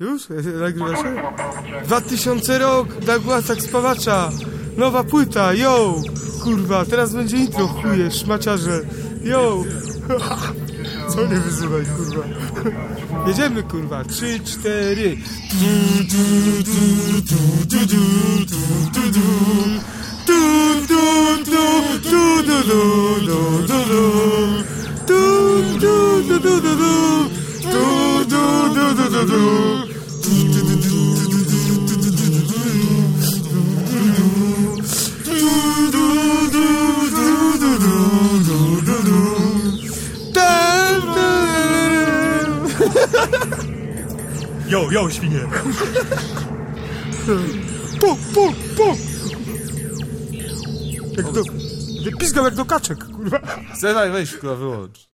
Już? Nagrywasz? 2000 rok, Dagłasak Spawacza, nowa płyta, yo! Kurwa, teraz będzie intro, chuje, szmaciarze, yo! Co nie wyzywaj, kurwa? Jedziemy, kurwa, 3, 4... Jo, jo, świnie! Puk, puk, puk! Jak do... Pizgał jak do kaczek, kurwa! Sedaj, weź, kurwa, wyłącz.